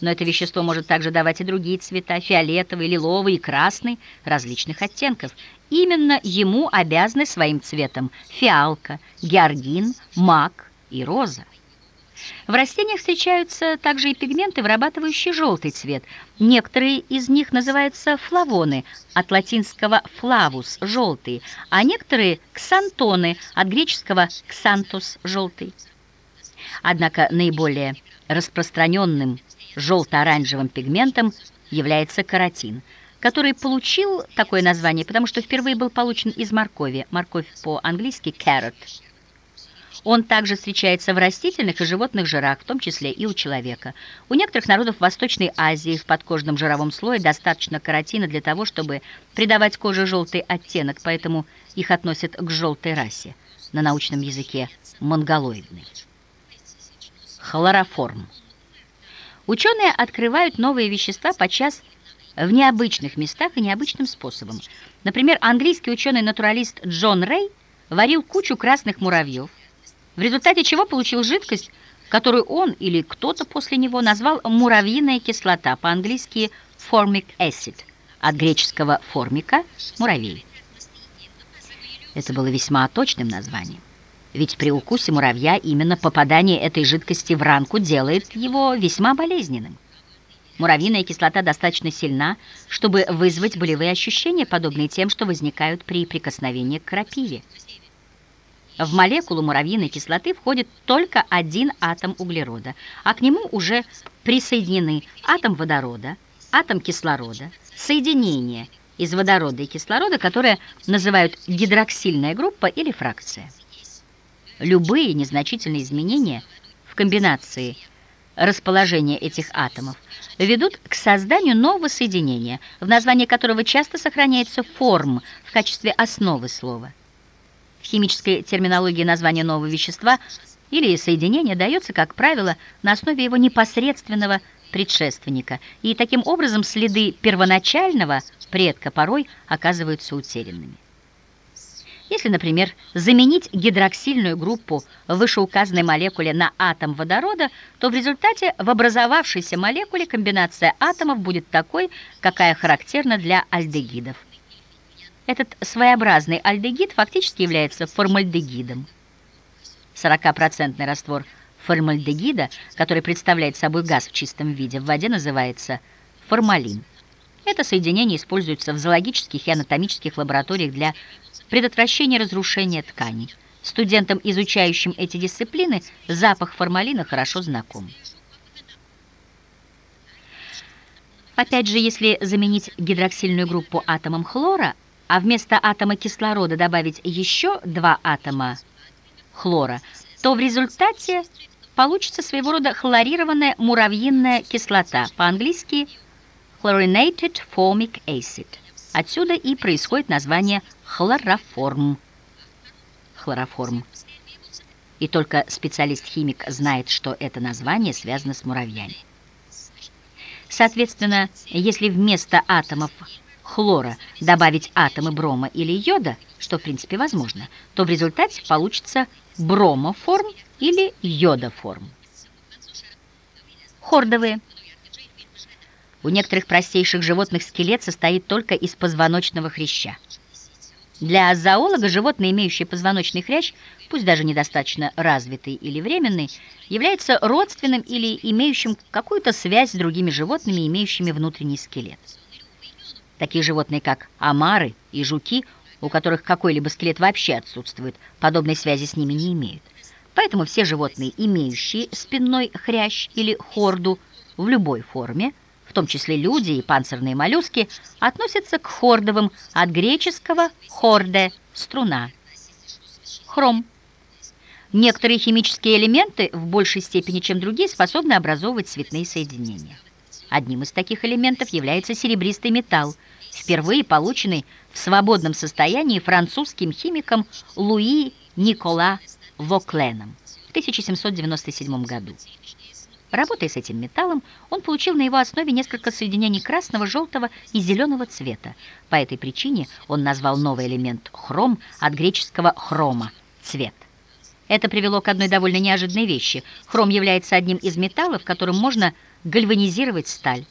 Но это вещество может также давать и другие цвета, фиолетовый, лиловый и красный, различных оттенков. Именно ему обязаны своим цветом фиалка, георгин, мак и роза. В растениях встречаются также и пигменты, вырабатывающие желтый цвет. Некоторые из них называются флавоны, от латинского «флавус» – желтый, а некоторые – ксантоны, от греческого «ксантос» – желтый. Однако наиболее распространенным желто-оранжевым пигментом является каротин, который получил такое название, потому что впервые был получен из моркови. Морковь по-английски carrot. Он также встречается в растительных и животных жирах, в том числе и у человека. У некоторых народов Восточной Азии в подкожном жировом слое достаточно каротина для того, чтобы придавать коже желтый оттенок, поэтому их относят к желтой расе, на научном языке монголоидный. Хлороформ. Ученые открывают новые вещества подчас в необычных местах и необычным способом. Например, английский ученый-натуралист Джон Рэй варил кучу красных муравьев, в результате чего получил жидкость, которую он или кто-то после него назвал муравьиная кислота, по-английски formic acid, от греческого формика – муравей. Это было весьма точным названием. Ведь при укусе муравья именно попадание этой жидкости в ранку делает его весьма болезненным. Муравьиная кислота достаточно сильна, чтобы вызвать болевые ощущения, подобные тем, что возникают при прикосновении к крапиве. В молекулу муравьиной кислоты входит только один атом углерода, а к нему уже присоединены атом водорода, атом кислорода, соединение из водорода и кислорода, которое называют гидроксильная группа или фракция. Любые незначительные изменения в комбинации расположения этих атомов ведут к созданию нового соединения, в названии которого часто сохраняется форм в качестве основы слова. В химической терминологии название нового вещества или соединения дается, как правило, на основе его непосредственного предшественника, и таким образом следы первоначального предка порой оказываются утерянными. Если, например, заменить гидроксильную группу вышеуказанной молекуле на атом водорода, то в результате в образовавшейся молекуле комбинация атомов будет такой, какая характерна для альдегидов. Этот своеобразный альдегид фактически является формальдегидом. 40% раствор формальдегида, который представляет собой газ в чистом виде, в воде называется формалин. Это соединение используется в зоологических и анатомических лабораториях для предотвращения разрушения тканей. Студентам, изучающим эти дисциплины, запах формалина хорошо знаком. Опять же, если заменить гидроксильную группу атомом хлора, а вместо атома кислорода добавить еще два атома хлора, то в результате получится своего рода хлорированная муравьиная кислота, по-английски chlorinated formic acid. Отсюда и происходит название хлороформ. Хлороформ. И только специалист-химик знает, что это название связано с муравьями. Соответственно, если вместо атомов хлора добавить атомы брома или йода, что в принципе возможно, то в результате получится бромоформ или йодоформ. Хордовые. У некоторых простейших животных скелет состоит только из позвоночного хряща. Для зоолога животное, имеющее позвоночный хрящ, пусть даже недостаточно развитый или временный, является родственным или имеющим какую-то связь с другими животными, имеющими внутренний скелет. Такие животные, как омары и жуки, у которых какой-либо скелет вообще отсутствует, подобной связи с ними не имеют. Поэтому все животные, имеющие спинной хрящ или хорду в любой форме, в том числе люди и панцирные моллюски, относятся к хордовым от греческого «хорде» – струна. Хром. Некоторые химические элементы в большей степени, чем другие, способны образовывать цветные соединения. Одним из таких элементов является серебристый металл, впервые полученный в свободном состоянии французским химиком Луи Никола Вокленом в 1797 году. Работая с этим металлом, он получил на его основе несколько соединений красного, желтого и зеленого цвета. По этой причине он назвал новый элемент хром от греческого хрома – цвет. Это привело к одной довольно неожиданной вещи. Хром является одним из металлов, которым можно гальванизировать сталь.